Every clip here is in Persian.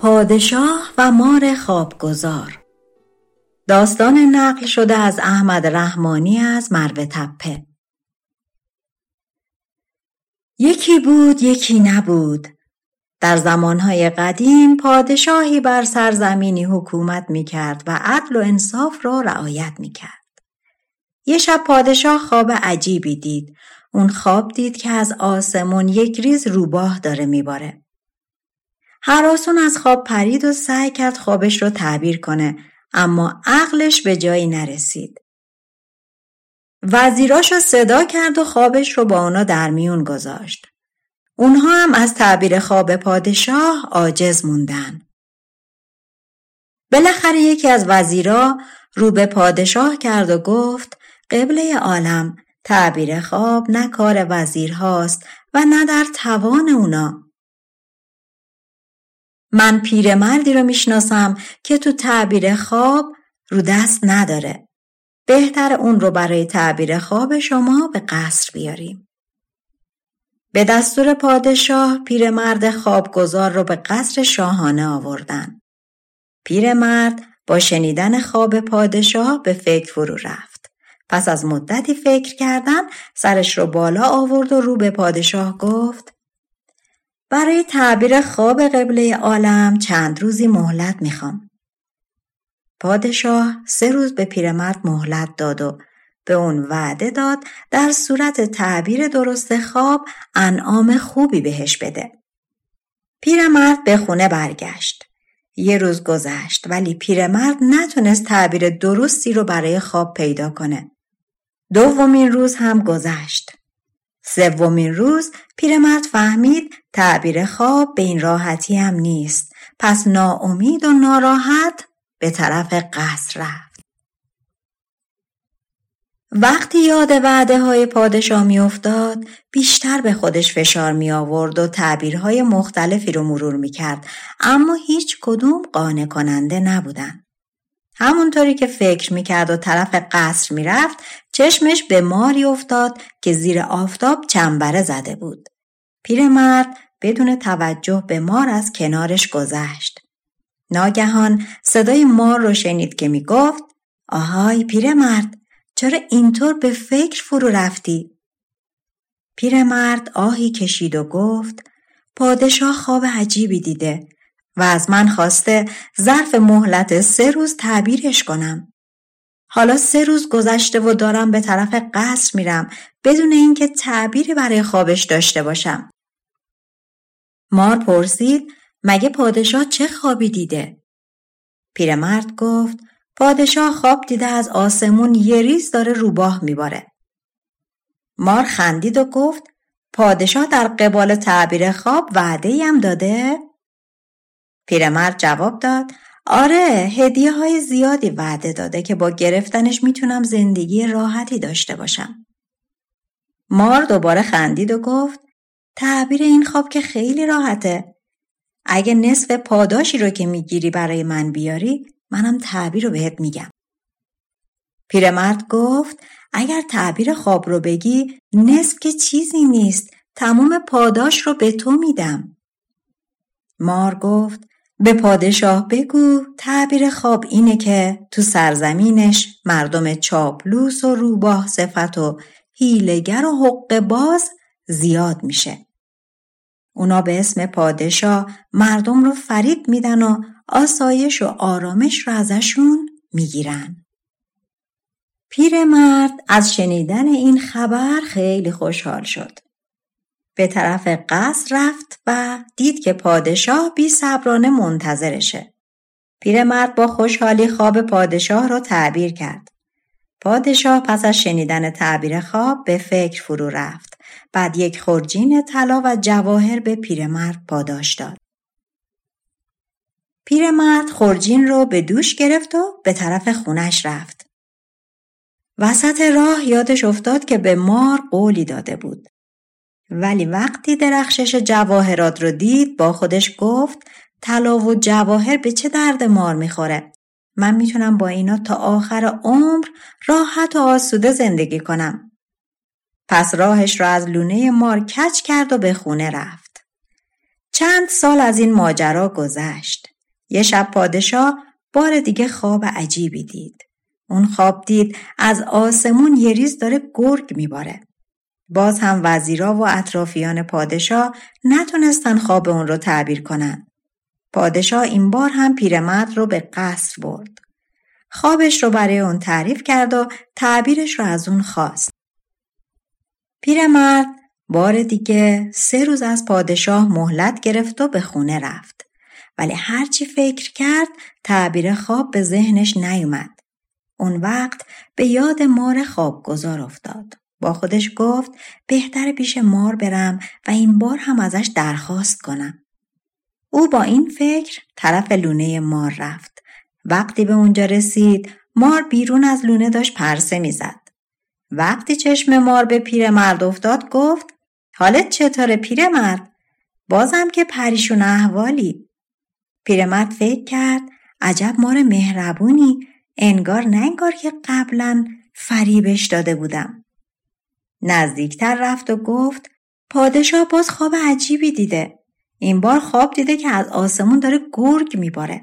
پادشاه و مار خوابگذار داستان نقل شده از احمد رحمانی از مرو تپه یکی بود یکی نبود در زمانهای قدیم پادشاهی بر سرزمینی حکومت می کرد و عدل و انصاف را رعایت می کرد. یه شب پادشاه خواب عجیبی دید. اون خواب دید که از آسمون یک ریز روباه داره میباره. هراسون از خواب پرید و سعی کرد خوابش رو تعبیر کنه اما عقلش به جایی نرسید. وزیراش رو صدا کرد و خوابش رو با اونا در میون گذاشت. اونها هم از تعبیر خواب پادشاه عاجز موندن. بالاخره یکی از وزیرا رو به پادشاه کرد و گفت قبله عالم تعبیر خواب نه کار وزیرهاست و نه در توان اونا. من پیرمردی رو می‌شناسم که تو تعبیر خواب رو دست نداره. بهتر اون رو برای تعبیر خواب شما به قصر بیاریم. به دستور پادشاه پیرمرد خوابگذار رو به قصر شاهانه آوردن. پیرمرد با شنیدن خواب پادشاه به فکر فرو رفت. پس از مدتی فکر کردن سرش رو بالا آورد و رو به پادشاه گفت برای تعبیر خواب قبله عالم چند روزی مهلت می‌خوام. پادشاه سه روز به پیرمرد مهلت داد و به اون وعده داد در صورت تعبیر درست خواب انعام خوبی بهش بده. پیرمرد به خونه برگشت. یه روز گذشت ولی پیرمرد نتونست تعبیر درستی رو برای خواب پیدا کنه. دومین روز هم گذشت. سومین روز پیرمرد فهمید تعبیر خواب به این راحتی هم نیست. پس ناامید و ناراحت به طرف قصر رفت. وقتی یاد وعده های پادشاه می افتاد بیشتر به خودش فشار می آورد و تعبیرهای مختلفی رو مرور می کرد اما هیچ کدوم قانع کننده نبودن. همونطوری که فکر می کرد و طرف قصر می رفت چشمش به ماری افتاد که زیر آفتاب چنبره زده بود. پیرمرد بدون توجه به مار از کنارش گذشت. ناگهان صدای مار رو شنید که می گفت آهای پیرمرد چرا اینطور به فکر فرو رفتی؟ پیرمرد آهی کشید و گفت پادشاه خواب عجیبی دیده و از من خواسته ظرف مهلت سه روز تعبیرش کنم. حالا سه روز گذشته و دارم به طرف قصر میرم بدون اینکه تعبیری برای خوابش داشته باشم. مار پرسید مگه پادشاه چه خوابی دیده؟ پیرمرد گفت پادشاه خواب دیده از آسمون یه ریز داره روباه میباره. مار خندید و گفت پادشاه در قبال تعبیر خواب وعده هم داده؟ پیرمرد جواب داد آره هدیه های زیادی وعده داده که با گرفتنش می‌تونم زندگی راحتی داشته باشم. مار دوباره خندید و گفت تعبیر این خواب که خیلی راحته. اگه نصف پاداشی رو که می‌گیری برای من بیاری منم تعبیر رو بهت میگم. پیرمرد گفت اگر تعبیر خواب رو بگی نصف که چیزی نیست تمام پاداش رو به تو میدم. مار گفت به پادشاه بگو تعبیر خواب اینه که تو سرزمینش مردم چاپلوس و روباه صفت و هیلگر و حق باز زیاد میشه. اونا به اسم پادشاه مردم رو فرید میدن و آسایش و آرامش رو ازشون می‌گیرن. پیرمرد از شنیدن این خبر خیلی خوشحال شد. به طرف قصر رفت و دید که پادشاه بی صبرانه منتظرشه. پیرمرد با خوشحالی خواب پادشاه را تعبیر کرد. پادشاه پس از شنیدن تعبیر خواب به فکر فرو رفت. بعد یک خورجین طلا و جواهر به پیرمرد پاداش داد. پیرمرد خورجین رو به دوش گرفت و به طرف خونش رفت. وسط راه یادش افتاد که به مار قولی داده بود. ولی وقتی درخشش جواهرات رو دید با خودش گفت طلا و جواهر به چه درد مار می‌خوره؟ من می‌تونم با اینا تا آخر عمر راحت و آسوده زندگی کنم. پس راهش را از لونه مار کچ کرد و به خونه رفت. چند سال از این ماجرا گذشت. یه شب پادشاه بار دیگه خواب عجیبی دید. اون خواب دید از آسمون یه ریز داره گرگ میباره. باز هم وزیرا و اطرافیان پادشاه نتونستن خواب اون رو تعبیر کنن. پادشاه این بار هم پیرمرد رو به قصر برد. خوابش رو برای اون تعریف کرد و تعبیرش رو از اون خواست. پیرمرد بار دیگه سه روز از پادشاه مهلت گرفت و به خونه رفت. ولی هرچی فکر کرد تعبیر خواب به ذهنش نیومد. اون وقت به یاد مار خوابگذار افتاد. با خودش گفت بهتر پیش مار برم و این بار هم ازش درخواست کنم. او با این فکر طرف لونه مار رفت. وقتی به اونجا رسید مار بیرون از لونه داشت پرسه می‌زد. وقتی چشم مار به پیرمرد افتاد گفت حالت چطوره پیرمرد؟ بازم که پریشون احوالی. پیرمرد فکر کرد عجب مار مهربونی انگار نه انگار که قبلا فریبش داده بودم. نزدیکتر رفت و گفت پادشاه باز خواب عجیبی دیده. این بار خواب دیده که از آسمون داره گرگ میباره.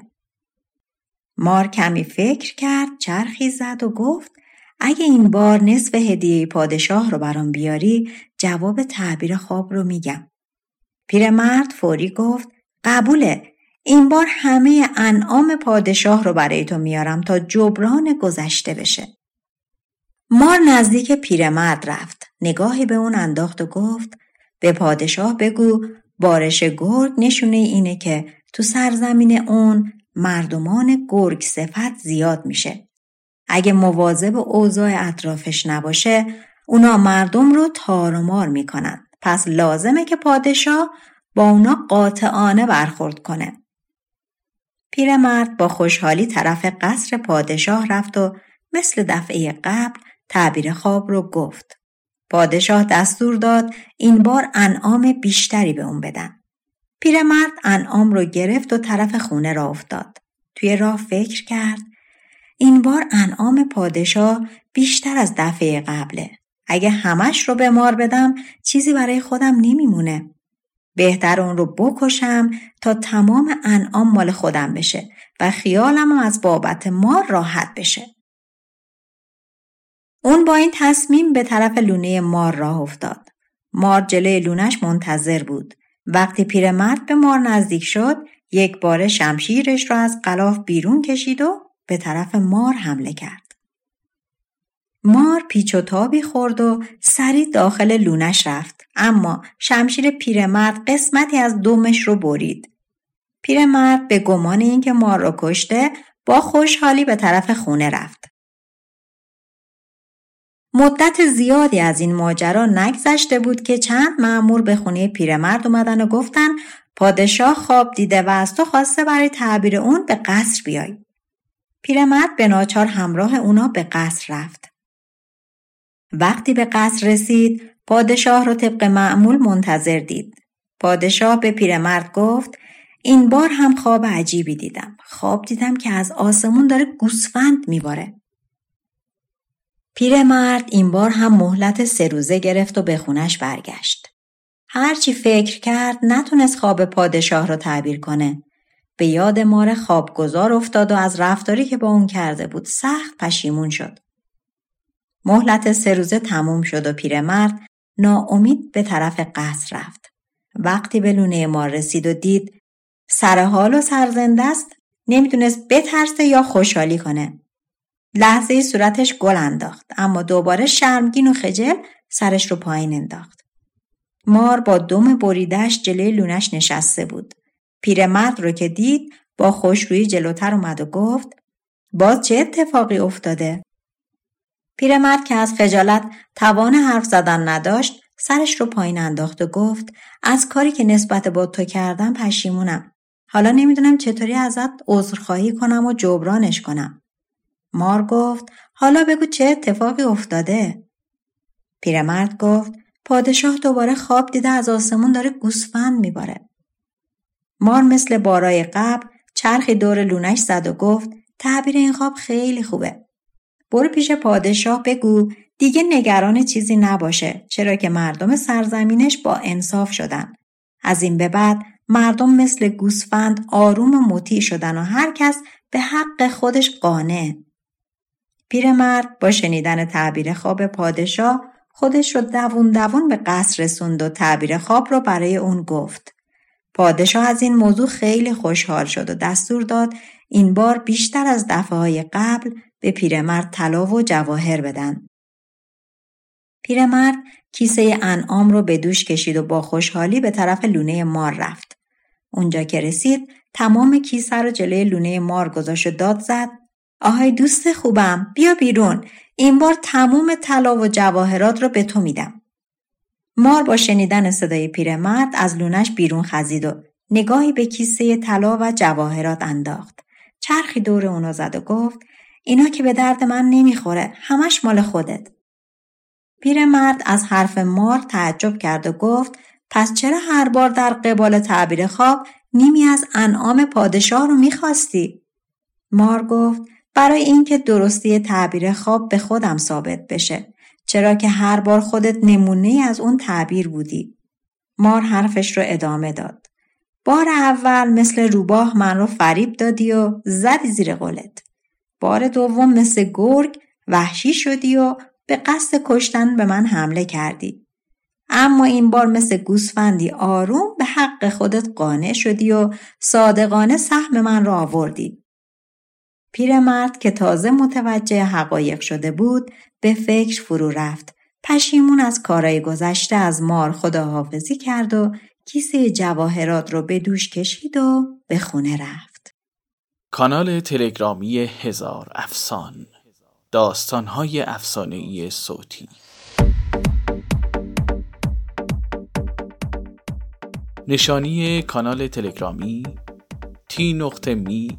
مار کمی فکر کرد چرخی زد و گفت اگه این بار نصف هدیه پادشاه رو برام بیاری جواب تعبیر خواب رو میگم. پیرمرد فوری گفت قبوله این بار همه انعام پادشاه رو برای تو میارم تا جبران گذشته بشه. مار نزدیک پیرمرد رفت. نگاهی به اون انداخت و گفت به پادشاه بگو بارش گرگ نشونه اینه که تو سرزمین اون مردمان گرگ صفت زیاد میشه. اگه مواظب اوضاع اطرافش نباشه اونا مردم رو تار و مار می‌کنن. پس لازمه که پادشاه با اونا قاطعانه برخورد کنه. پیرمرد با خوشحالی طرف قصر پادشاه رفت و مثل دفعه قبل تعبیر خواب رو گفت. پادشاه دستور داد این بار انعام بیشتری به اون بدن. پیرمرد انعام رو گرفت و طرف خونه را افتاد. توی راه فکر کرد این بار انعام پادشاه بیشتر از دفعه قبله. اگه همش رو به مار بدم چیزی برای خودم نمیمونه. بهتر اون رو بکشم تا تمام انعام مال خودم بشه و خیالم از بابت مار راحت بشه. اون با این تصمیم به طرف لونه مار راه افتاد. مار جلوی لونش منتظر بود. وقتی پیرمرد به مار نزدیک شد، یک بار شمشیرش را از قلاف بیرون کشید و به طرف مار حمله کرد. مار پیچ و تابی خورد و سری داخل لونش رفت اما شمشیر پیرمرد قسمتی از دومش رو برید. پیرمرد به گمان اینکه مار را کشته با خوشحالی به طرف خونه رفت. مدت زیادی از این ماجرا نگذشته بود که چند معمور به خونه پیرمرد اومدن و گفتن پادشاه خواب دیده و از تو خواسته برای تعبیر اون به قصر بیای. پیرمرد به ناچار همراه اونا به قصر رفت. وقتی به قصر رسید پادشاه رو طبق معمول منتظر دید. پادشاه به پیرمرد گفت این بار هم خواب عجیبی دیدم. خواب دیدم که از آسمون داره گوسفند میباره. پیرمرد این بار هم مهلت سه روزه گرفت و به خونش برگشت. هرچی فکر کرد نتونست خواب پادشاه را تعبیر کنه. به یاد مار خوابگذار افتاد و از رفتاری که با اون کرده بود سخت پشیمون شد. مهلت سه روزه تموم شد و پیرمرد ناامید به طرف قصر رفت. وقتی به لونه مار رسید و دید سر حال و سرزنده است نمی‌تونست بترسه یا خوشحالی کنه. لحظه صورتش گل انداخت اما دوباره شرمگین و خجل سرش رو پایین انداخت. مار با دم بریدش جلوی لونش نشسته بود. پیرمرد رو که دید با خوشرویی جلوتر اومد و گفت باز چه اتفاقی افتاده؟ پیرمرد که از خجالت توان حرف زدن نداشت سرش رو پایین انداخت و گفت از کاری که نسبت با تو کردم پشیمونم. حالا نمی‌دونم چطوری ازت عذرخواهی کنم و جبرانش کنم. مار گفت حالا بگو چه اتفاقی افتاده؟ پیرمرد گفت پادشاه دوباره خواب دیده از آسمون داره گوسفند میباره. مار مثل بارای قبل چرخی دور لونش زد و گفت تعبیر این خواب خیلی خوبه. برو پیش پادشاه بگو دیگه نگران چیزی نباشه چرا که مردم سرزمینش با انصاف شدن. از این به بعد مردم مثل گوسفند آروم و مطیع شدن و هر کس به حق خودش قانع. پیرمرد با شنیدن تعبیر خواب پادشاه خودش رو دوون دوون به قصر رسوند و تعبیر خواب رو برای اون گفت. پادشاه از این موضوع خیلی خوشحال شد و دستور داد این بار بیشتر از دفعه های قبل به پیرمرد طلا و جواهر بدن. پیرمرد کیسه انعام رو به دوش کشید و با خوشحالی به طرف لونه مار رفت. اونجا که رسید تمام کیسه رو جلوی لونه مار گذاشت و داد زد آهای دوست خوبم بیا بیرون این بار تموم طلا و جواهرات رو به تو میدم. مار با شنیدن صدای پیرمرد از لونش بیرون خزید و نگاهی به کیسه طلا و جواهرات انداخت. چرخی دور اونو زد و گفت اینا که به درد من نمی‌خوره همش مال خودت. پیرمرد از حرف مار تعجب کرد و گفت پس چرا هر بار در قبال تعبیر خواب نیمی از انعام پادشاه رو می‌خواستی؟ مار گفت برای اینکه درستی تعبیر خواب به خودم ثابت بشه چرا که هر بار خودت نمونه از اون تعبیر بودی. مار حرفش رو ادامه داد. بار اول مثل روباه من رو فریب دادی و زدی زیر قولت. بار دوم مثل گرگ وحشی شدی و به قصد کشتن به من حمله کردی. اما این بار مثل گوسفندی آروم به حق خودت قانع شدی و صادقانه سهم من را آوردی. پیرمرد که تازه متوجه حقایق شده بود به فکر فرو رفت. پشیمون از کارای گذشته از مار خداحافظی کرد و کیسه جواهرات رو به دوش کشید و به خونه رفت. کانال تلگرامی هزار افسان داستانهای افسانه‌ای صوتی نشانی کانال تلگرامی تی نقطه می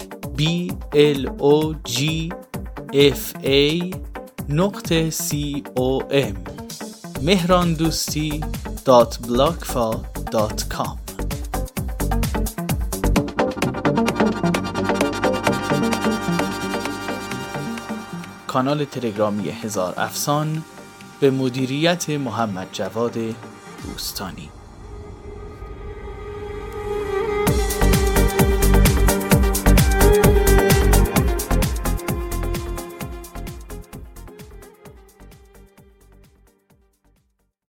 b l o g f a نقطه c o m مهران دوستی دات دات کام کانال تلگرامی هزار افسان به مدیریت محمد جواد دوستانی